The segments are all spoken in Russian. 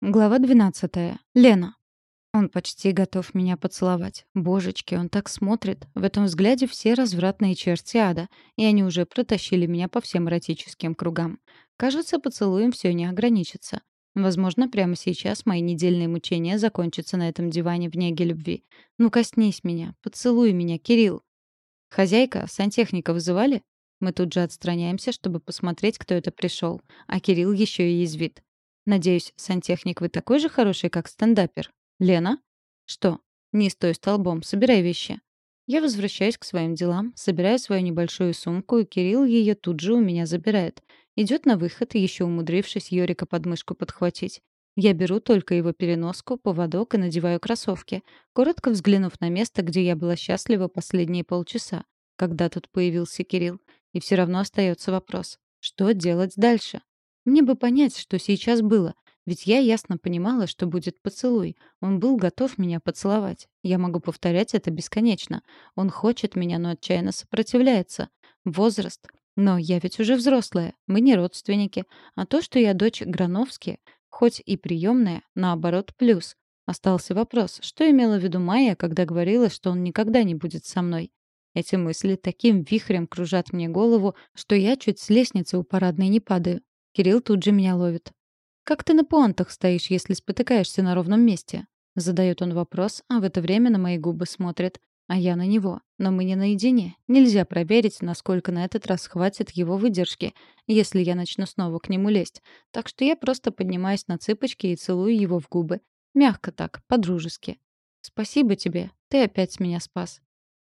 Глава 12. Лена. Он почти готов меня поцеловать. Божечки, он так смотрит. В этом взгляде все развратные черти ада, и они уже протащили меня по всем эротическим кругам. Кажется, поцелуем все не ограничится. Возможно, прямо сейчас мои недельные мучения закончатся на этом диване в неге любви. Ну, коснись меня, поцелуй меня, Кирилл. Хозяйка, сантехника вызывали? Мы тут же отстраняемся, чтобы посмотреть, кто это пришел. А Кирилл еще и язвит. Надеюсь, сантехник вы такой же хороший, как стендапер? Лена? Что? Не стой столбом, собирай вещи. Я возвращаюсь к своим делам, собираю свою небольшую сумку, и Кирилл ее тут же у меня забирает. Идет на выход, еще умудрившись Йорика под мышку подхватить. Я беру только его переноску, поводок и надеваю кроссовки, коротко взглянув на место, где я была счастлива последние полчаса, когда тут появился Кирилл. И все равно остается вопрос, что делать дальше? Мне бы понять, что сейчас было. Ведь я ясно понимала, что будет поцелуй. Он был готов меня поцеловать. Я могу повторять это бесконечно. Он хочет меня, но отчаянно сопротивляется. Возраст. Но я ведь уже взрослая. Мы не родственники. А то, что я дочь Грановски, хоть и приемная, наоборот, плюс. Остался вопрос, что имела в виду Майя, когда говорила, что он никогда не будет со мной. Эти мысли таким вихрем кружат мне голову, что я чуть с лестницы у парадной не падаю. Кирилл тут же меня ловит. «Как ты на пуантах стоишь, если спотыкаешься на ровном месте?» Задает он вопрос, а в это время на мои губы смотрит. А я на него. Но мы не наедине. Нельзя проверить, насколько на этот раз хватит его выдержки, если я начну снова к нему лезть. Так что я просто поднимаюсь на цыпочки и целую его в губы. Мягко так, по-дружески. «Спасибо тебе. Ты опять меня спас».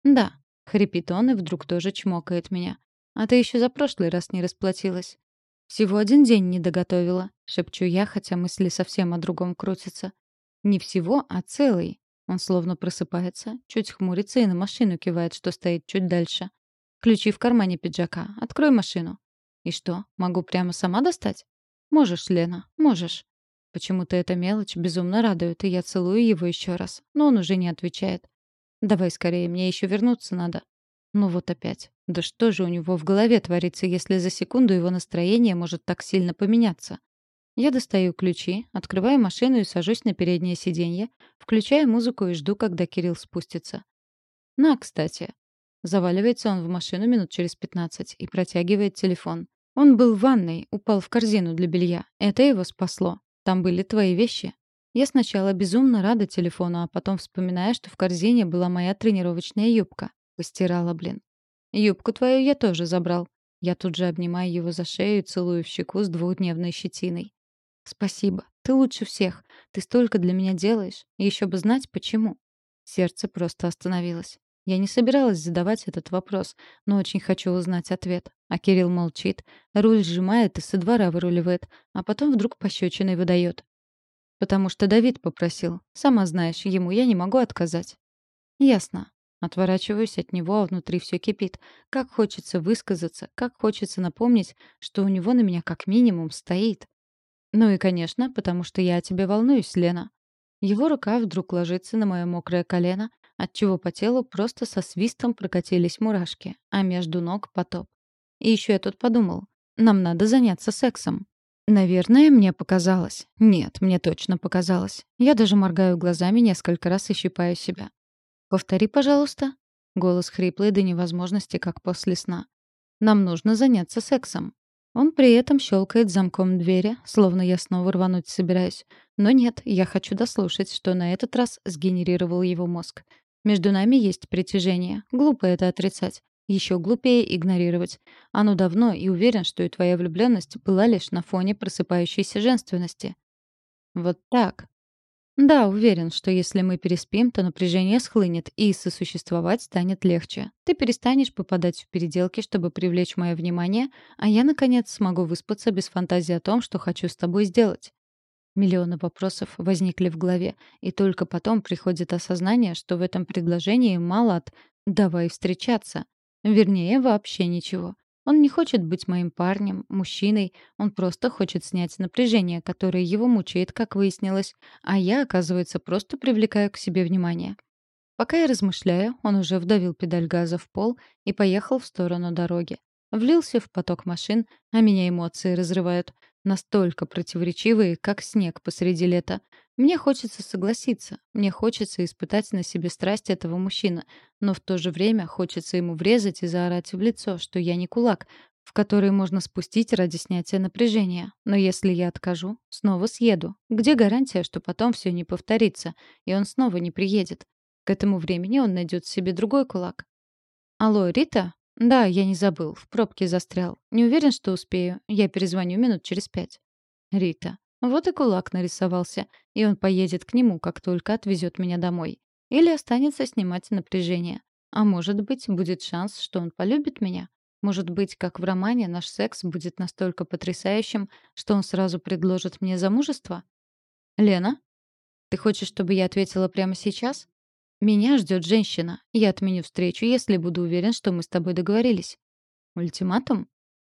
«Да», — хрипит он и вдруг тоже чмокает меня. «А ты еще за прошлый раз не расплатилась». «Всего один день не доготовила», — шепчу я, хотя мысли совсем о другом крутятся. «Не всего, а целый». Он словно просыпается, чуть хмурится и на машину кивает, что стоит чуть дальше. «Ключи в кармане пиджака. Открой машину». «И что, могу прямо сама достать?» «Можешь, Лена, можешь». Почему-то эта мелочь безумно радует, и я целую его еще раз, но он уже не отвечает. «Давай скорее, мне еще вернуться надо». Ну вот опять. Да что же у него в голове творится, если за секунду его настроение может так сильно поменяться? Я достаю ключи, открываю машину и сажусь на переднее сиденье, включаю музыку и жду, когда Кирилл спустится. «На, кстати». Заваливается он в машину минут через пятнадцать и протягивает телефон. Он был в ванной, упал в корзину для белья. Это его спасло. Там были твои вещи. Я сначала безумно рада телефону, а потом вспоминаю, что в корзине была моя тренировочная юбка. Постирала, блин. Юбку твою я тоже забрал. Я тут же обнимаю его за шею и целую в щеку с двухдневной щетиной. Спасибо. Ты лучше всех. Ты столько для меня делаешь. Еще бы знать, почему. Сердце просто остановилось. Я не собиралась задавать этот вопрос, но очень хочу узнать ответ. А Кирилл молчит, руль сжимает и со двора выруливает, а потом вдруг пощечиной выдает. Потому что Давид попросил. Сама знаешь, ему я не могу отказать. Ясно. Отворачиваюсь от него, а внутри все кипит. Как хочется высказаться, как хочется напомнить, что у него на меня как минимум стоит. Ну и, конечно, потому что я о тебе волнуюсь, Лена. Его рука вдруг ложится на мое мокрое колено, отчего по телу просто со свистом прокатились мурашки, а между ног потоп. И еще я тут подумал, нам надо заняться сексом. Наверное, мне показалось. Нет, мне точно показалось. Я даже моргаю глазами несколько раз и щипаю себя. «Повтори, пожалуйста». Голос хриплый до невозможности, как после сна. «Нам нужно заняться сексом». Он при этом щелкает замком двери, словно я снова рвануть собираюсь. Но нет, я хочу дослушать, что на этот раз сгенерировал его мозг. Между нами есть притяжение. Глупо это отрицать. Еще глупее игнорировать. Оно давно и уверен, что и твоя влюбленность была лишь на фоне просыпающейся женственности. Вот так. Да, уверен, что если мы переспим, то напряжение схлынет, и сосуществовать станет легче. Ты перестанешь попадать в переделки, чтобы привлечь мое внимание, а я, наконец, смогу выспаться без фантазии о том, что хочу с тобой сделать. Миллионы вопросов возникли в голове, и только потом приходит осознание, что в этом предложении мало от «давай встречаться». Вернее, вообще ничего. Он не хочет быть моим парнем, мужчиной, он просто хочет снять напряжение, которое его мучает, как выяснилось, а я, оказывается, просто привлекаю к себе внимание. Пока я размышляю, он уже вдавил педаль газа в пол и поехал в сторону дороги. Влился в поток машин, а меня эмоции разрывают. Настолько противоречивые, как снег посреди лета. Мне хочется согласиться, мне хочется испытать на себе страсть этого мужчины, но в то же время хочется ему врезать и заорать в лицо, что я не кулак, в который можно спустить ради снятия напряжения. Но если я откажу, снова съеду. Где гарантия, что потом все не повторится, и он снова не приедет? К этому времени он найдет себе другой кулак. «Алло, Рита?» «Да, я не забыл. В пробке застрял. Не уверен, что успею. Я перезвоню минут через пять». «Рита». Вот и кулак нарисовался, и он поедет к нему, как только отвезет меня домой. Или останется снимать напряжение. А может быть, будет шанс, что он полюбит меня. Может быть, как в романе, наш секс будет настолько потрясающим, что он сразу предложит мне замужество? Лена? Ты хочешь, чтобы я ответила прямо сейчас? Меня ждет женщина. Я отменю встречу, если буду уверен, что мы с тобой договорились. Ультиматум?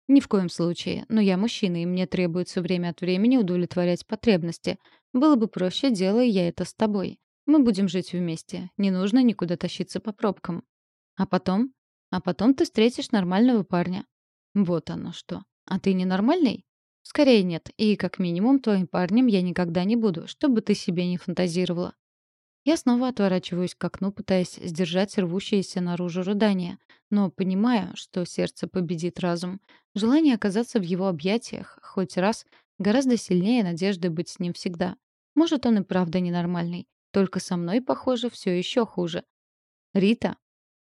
Ни в коем случае. Но я мужчина, и мне требуется время от времени удовлетворять потребности. Было бы проще, делая я это с тобой. Мы будем жить вместе. Не нужно никуда тащиться по пробкам. А потом? А потом ты встретишь нормального парня. Вот оно что. А ты ненормальный? Скорее нет. И как минимум твоим парнем я никогда не буду, что бы ты себе не фантазировала. Я снова отворачиваюсь к окну, пытаясь сдержать рвущееся наружу рыдание, но понимаю, что сердце победит разум. Желание оказаться в его объятиях хоть раз гораздо сильнее надежды быть с ним всегда. Может, он и правда ненормальный. Только со мной, похоже, все еще хуже. «Рита!»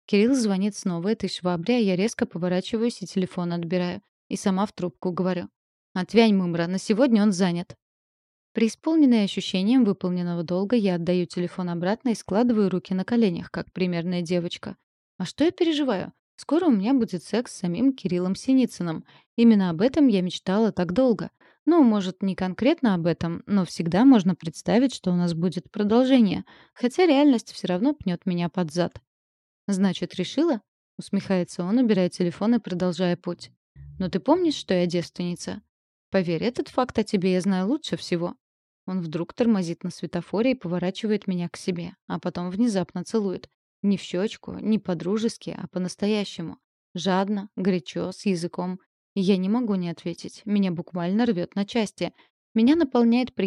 Кирилл звонит снова этой швабре, а я резко поворачиваюсь и телефон отбираю. И сама в трубку говорю. «Отвянь, Мымра, на сегодня он занят». Преисполненная ощущением выполненного долга, я отдаю телефон обратно и складываю руки на коленях, как примерная девочка. А что я переживаю? Скоро у меня будет секс с самим Кириллом Синицыным. Именно об этом я мечтала так долго. Ну, может, не конкретно об этом, но всегда можно представить, что у нас будет продолжение. Хотя реальность все равно пнет меня под зад. «Значит, решила?» — усмехается он, убирая телефон и продолжая путь. «Но ты помнишь, что я девственница?» «Поверь, этот факт о тебе я знаю лучше всего». Он вдруг тормозит на светофоре и поворачивает меня к себе, а потом внезапно целует. Не в щечку, не по-дружески, а по-настоящему. Жадно, горячо, с языком. Я не могу не ответить. Меня буквально рвет на части. Меня наполняет